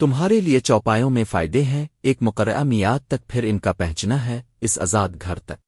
تمہارے لیے چوپایوں میں فائدے ہیں، ایک مقررہ میاد تک پھر ان کا پہنچنا ہے، اس آزاد گھر تک۔